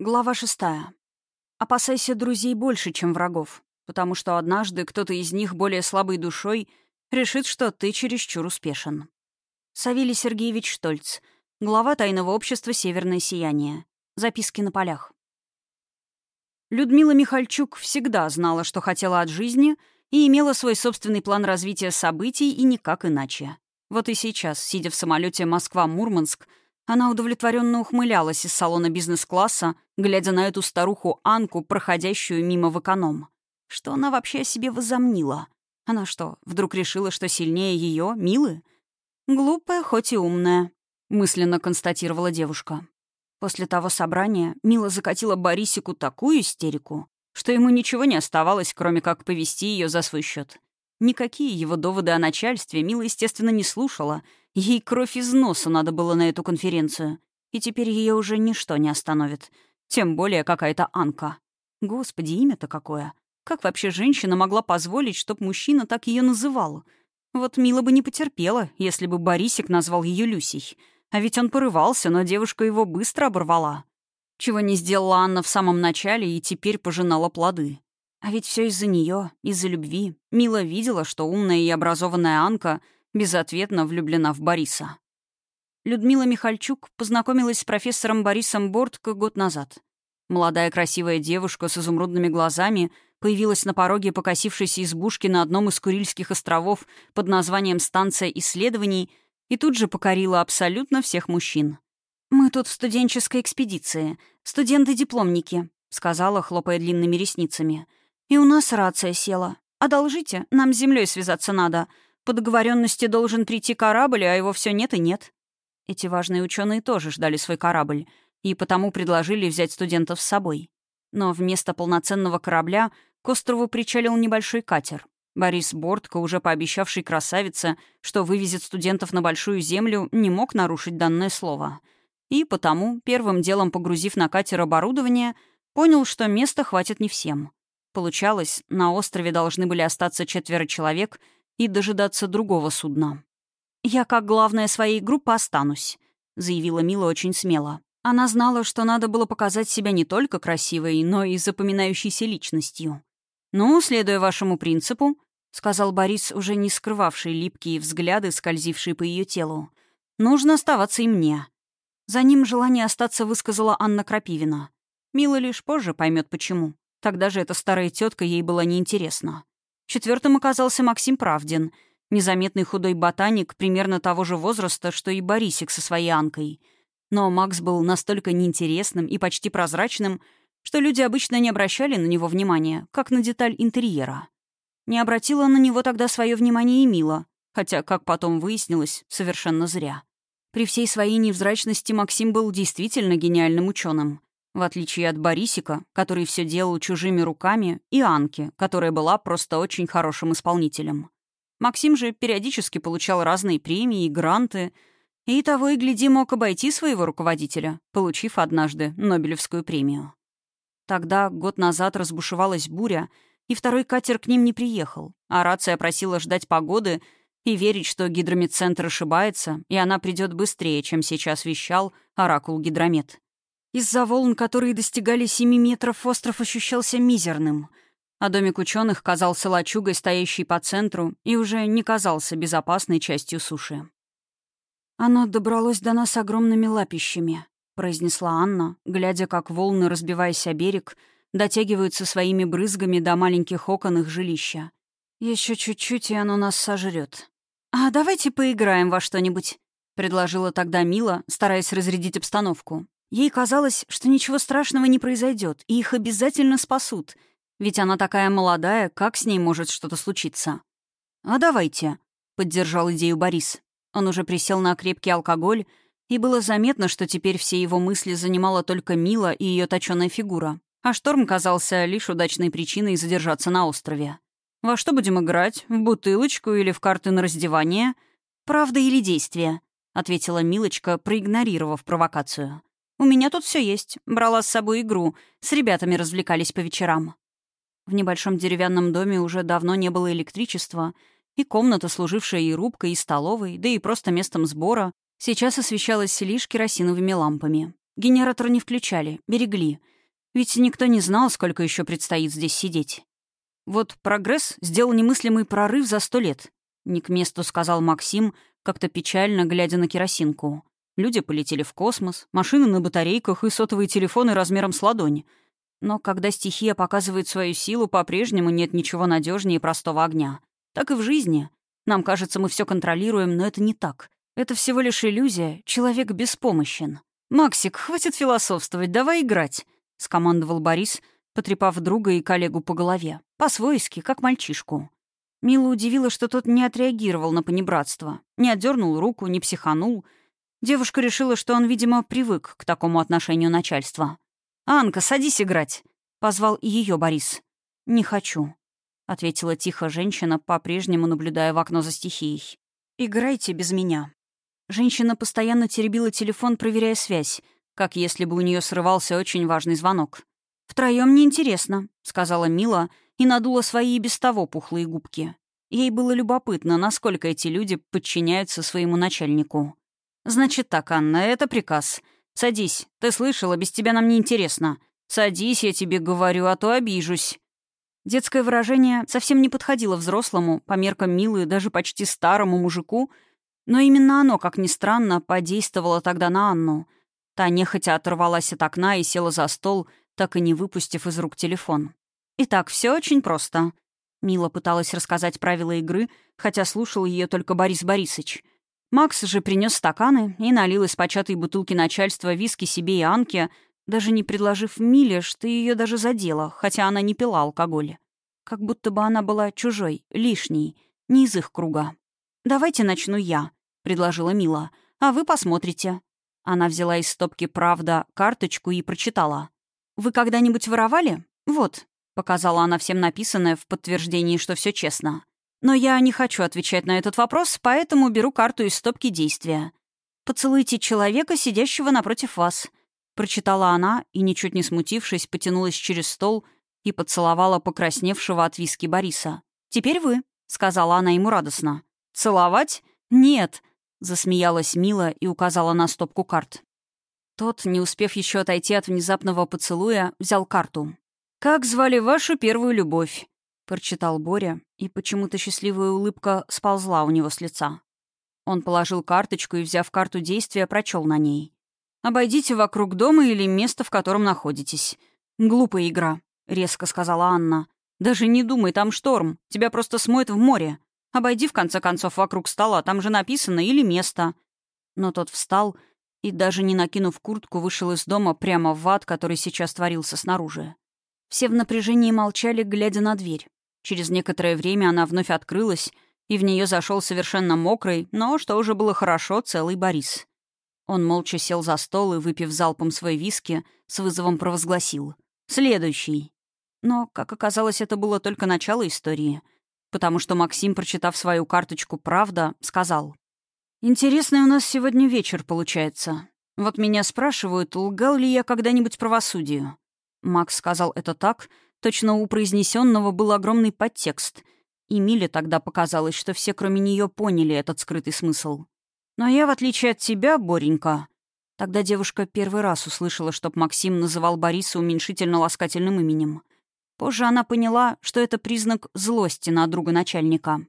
Глава шестая. Опасайся друзей больше, чем врагов, потому что однажды кто-то из них более слабой душой решит, что ты чересчур успешен. Савелий Сергеевич Штольц, глава тайного общества «Северное сияние». Записки на полях. Людмила Михальчук всегда знала, что хотела от жизни, и имела свой собственный план развития событий и никак иначе. Вот и сейчас, сидя в самолете Москва-Мурманск, она удовлетворенно ухмылялась из салона бизнес-класса, глядя на эту старуху Анку, проходящую мимо в эконом. Что она вообще о себе возомнила? Она что, вдруг решила, что сильнее ее, Милы? Глупая, хоть и умная, мысленно констатировала девушка. После того собрания Мила закатила Борисику такую истерику, что ему ничего не оставалось, кроме как повести ее за свой счет. Никакие его доводы о начальстве Мила, естественно, не слушала. Ей кровь из носа надо было на эту конференцию. И теперь ее уже ничто не остановит. Тем более какая-то Анка. Господи, имя-то какое. Как вообще женщина могла позволить, чтоб мужчина так ее называл? Вот Мила бы не потерпела, если бы Борисик назвал ее Люсей. А ведь он порывался, но девушка его быстро оборвала. Чего не сделала Анна в самом начале и теперь пожинала плоды. А ведь все из-за нее, из-за любви. Мила видела, что умная и образованная Анка безответно влюблена в Бориса. Людмила Михальчук познакомилась с профессором Борисом Бортко год назад. Молодая красивая девушка с изумрудными глазами появилась на пороге покосившейся избушки на одном из Курильских островов под названием «Станция исследований» и тут же покорила абсолютно всех мужчин. «Мы тут в студенческой экспедиции, студенты-дипломники», — сказала, хлопая длинными ресницами — и у нас рация села. Одолжите, нам с землей связаться надо. По договоренности должен прийти корабль, а его все нет и нет. Эти важные ученые тоже ждали свой корабль, и потому предложили взять студентов с собой. Но вместо полноценного корабля к острову причалил небольшой катер. Борис Бортко, уже пообещавший красавице, что вывезет студентов на Большую Землю, не мог нарушить данное слово. И потому, первым делом погрузив на катер оборудование, понял, что места хватит не всем. Получалось, на острове должны были остаться четверо человек и дожидаться другого судна. «Я, как главная своей группы, останусь», — заявила Мила очень смело. Она знала, что надо было показать себя не только красивой, но и запоминающейся личностью. «Ну, следуя вашему принципу», — сказал Борис, уже не скрывавший липкие взгляды, скользившие по ее телу, — «нужно оставаться и мне». За ним желание остаться высказала Анна Крапивина. Мила лишь позже поймет, почему. Тогда же эта старая тетка ей была неинтересна. Четвертым оказался Максим Правдин, незаметный худой ботаник примерно того же возраста, что и Борисик со своей Анкой. Но Макс был настолько неинтересным и почти прозрачным, что люди обычно не обращали на него внимания, как на деталь интерьера. Не обратила на него тогда свое внимание и Мила, хотя, как потом выяснилось, совершенно зря. При всей своей невзрачности Максим был действительно гениальным ученым. В отличие от Борисика, который все делал чужими руками, и Анки, которая была просто очень хорошим исполнителем. Максим же периодически получал разные премии и гранты, и того и гляди мог обойти своего руководителя, получив однажды Нобелевскую премию. Тогда, год назад, разбушевалась буря, и второй катер к ним не приехал, а рация просила ждать погоды и верить, что гидромедцентр ошибается, и она придет быстрее, чем сейчас вещал оракул Гидромед. Из-за волн, которые достигали 7 метров, остров ощущался мизерным, а домик ученых казался лачугой, стоящей по центру, и уже не казался безопасной частью суши. «Оно добралось до нас огромными лапищами», — произнесла Анна, глядя, как волны, разбиваясь о берег, дотягиваются своими брызгами до маленьких окон их жилища. Еще чуть-чуть, и оно нас сожрет. «А давайте поиграем во что-нибудь», — предложила тогда Мила, стараясь разрядить обстановку. Ей казалось, что ничего страшного не произойдет, и их обязательно спасут. Ведь она такая молодая, как с ней может что-то случиться? «А давайте», — поддержал идею Борис. Он уже присел на крепкий алкоголь, и было заметно, что теперь все его мысли занимала только Мила и ее точёная фигура. А шторм казался лишь удачной причиной задержаться на острове. «Во что будем играть? В бутылочку или в карты на раздевание?» «Правда или действие?» — ответила Милочка, проигнорировав провокацию. У меня тут все есть. Брала с собой игру. С ребятами развлекались по вечерам. В небольшом деревянном доме уже давно не было электричества, и комната, служившая и рубкой, и столовой, да и просто местом сбора, сейчас освещалась лишь керосиновыми лампами. Генератор не включали, берегли. Ведь никто не знал, сколько еще предстоит здесь сидеть. Вот прогресс сделал немыслимый прорыв за сто лет. Не к месту сказал Максим, как-то печально глядя на керосинку. Люди полетели в космос, машины на батарейках и сотовые телефоны размером с ладонь. Но когда стихия показывает свою силу, по-прежнему нет ничего надежнее простого огня. Так и в жизни. Нам кажется, мы все контролируем, но это не так. Это всего лишь иллюзия, человек беспомощен. «Максик, хватит философствовать, давай играть», — скомандовал Борис, потрепав друга и коллегу по голове. По-свойски, как мальчишку. Мила удивила, что тот не отреагировал на понебратство, не отдернул руку, не психанул — Девушка решила, что он, видимо, привык к такому отношению начальства. «Анка, садись играть!» — позвал ее Борис. «Не хочу», — ответила тихо женщина, по-прежнему наблюдая в окно за стихией. «Играйте без меня». Женщина постоянно теребила телефон, проверяя связь, как если бы у нее срывался очень важный звонок. «Втроем неинтересно», — сказала Мила и надула свои и без того пухлые губки. Ей было любопытно, насколько эти люди подчиняются своему начальнику. «Значит так, Анна, это приказ. Садись. Ты слышала, без тебя нам не интересно. Садись, я тебе говорю, а то обижусь». Детское выражение совсем не подходило взрослому, по меркам милы, даже почти старому мужику, но именно оно, как ни странно, подействовало тогда на Анну. Та нехотя оторвалась от окна и села за стол, так и не выпустив из рук телефон. «Итак, все очень просто». Мила пыталась рассказать правила игры, хотя слушал ее только Борис Борисович — Макс же принес стаканы и налил из початой бутылки начальства виски себе и Анке, даже не предложив Миле, что ее даже задело, хотя она не пила алкоголь. Как будто бы она была чужой, лишней, не из их круга. «Давайте начну я», — предложила Мила, — «а вы посмотрите». Она взяла из стопки «Правда» карточку и прочитала. «Вы когда-нибудь воровали? Вот», — показала она всем написанное в подтверждении, что все честно. Но я не хочу отвечать на этот вопрос, поэтому беру карту из стопки действия. «Поцелуйте человека, сидящего напротив вас», — прочитала она и, ничуть не смутившись, потянулась через стол и поцеловала покрасневшего от виски Бориса. «Теперь вы», — сказала она ему радостно. «Целовать? Нет», — засмеялась Мила и указала на стопку карт. Тот, не успев еще отойти от внезапного поцелуя, взял карту. «Как звали вашу первую любовь?» Прочитал Боря, и почему-то счастливая улыбка сползла у него с лица. Он положил карточку и, взяв карту действия, прочел на ней. «Обойдите вокруг дома или места, в котором находитесь. Глупая игра», — резко сказала Анна. «Даже не думай, там шторм. Тебя просто смоет в море. Обойди, в конце концов, вокруг стола, там же написано «или место». Но тот встал и, даже не накинув куртку, вышел из дома прямо в ад, который сейчас творился снаружи. Все в напряжении молчали, глядя на дверь. Через некоторое время она вновь открылась, и в нее зашел совершенно мокрый, но, что уже было хорошо, целый Борис. Он молча сел за стол и, выпив залпом свой виски, с вызовом провозгласил. «Следующий». Но, как оказалось, это было только начало истории, потому что Максим, прочитав свою карточку «Правда», сказал. «Интересный у нас сегодня вечер получается. Вот меня спрашивают, лгал ли я когда-нибудь правосудию». Макс сказал это так, Точно у произнесенного был огромный подтекст. И Миле тогда показалось, что все, кроме нее, поняли этот скрытый смысл. Но я, в отличие от тебя, Боренька... Тогда девушка первый раз услышала, чтоб Максим называл Бориса уменьшительно-ласкательным именем. Позже она поняла, что это признак злости на друга начальника.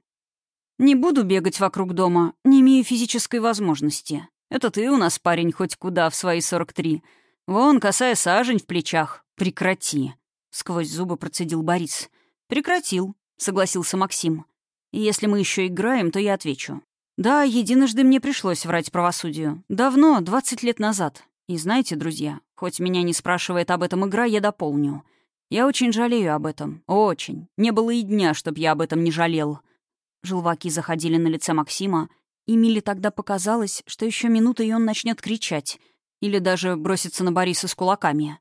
«Не буду бегать вокруг дома, не имею физической возможности. Это ты у нас, парень, хоть куда в свои 43. Вон, касая сажень в плечах. Прекрати. — сквозь зубы процедил Борис. «Прекратил», — согласился Максим. «И если мы еще играем, то я отвечу. Да, единожды мне пришлось врать правосудию. Давно, 20 лет назад. И знаете, друзья, хоть меня не спрашивает об этом игра, я дополню. Я очень жалею об этом. Очень. Не было и дня, чтоб я об этом не жалел». Желваки заходили на лице Максима, и Миле тогда показалось, что еще минута, и он начнет кричать. Или даже броситься на Бориса с кулаками.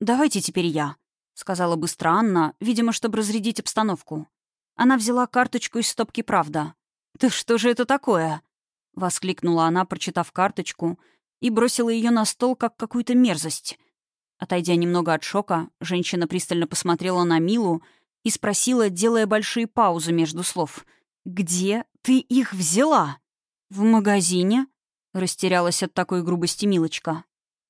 «Давайте теперь я», — сказала быстро Анна, видимо, чтобы разрядить обстановку. Она взяла карточку из стопки «Правда». «Да что же это такое?» — воскликнула она, прочитав карточку, и бросила ее на стол, как какую-то мерзость. Отойдя немного от шока, женщина пристально посмотрела на Милу и спросила, делая большие паузы между слов. «Где ты их взяла?» «В магазине?» — растерялась от такой грубости Милочка.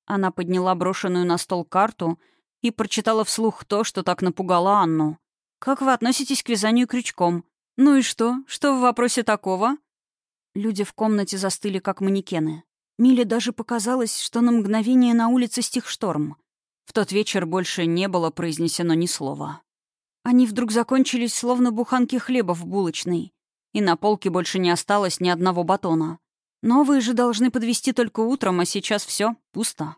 Она подняла брошенную на стол карту и прочитала вслух то, что так напугало Анну. «Как вы относитесь к вязанию крючком? Ну и что? Что в вопросе такого?» Люди в комнате застыли, как манекены. Миле даже показалось, что на мгновение на улице стих шторм. В тот вечер больше не было произнесено ни слова. Они вдруг закончились, словно буханки хлеба в булочной, и на полке больше не осталось ни одного батона. Новые же должны подвести только утром, а сейчас все пусто.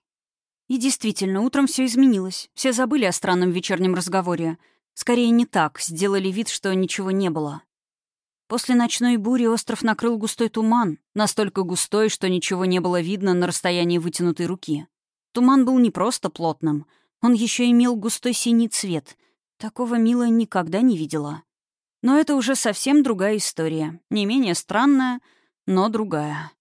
И действительно, утром все изменилось. Все забыли о странном вечернем разговоре. Скорее, не так, сделали вид, что ничего не было. После ночной бури остров накрыл густой туман, настолько густой, что ничего не было видно на расстоянии вытянутой руки. Туман был не просто плотным, он еще имел густой синий цвет. Такого Мила никогда не видела. Но это уже совсем другая история, не менее странная, но другая.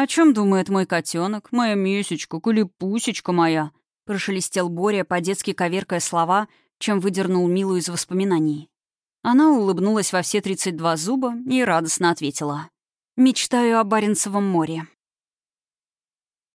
«О чем думает мой котенок, моя месечка, кулипусечка моя?» прошелестел Боря, по-детски коверкая слова, чем выдернул Милу из воспоминаний. Она улыбнулась во все 32 зуба и радостно ответила. «Мечтаю о Баренцевом море.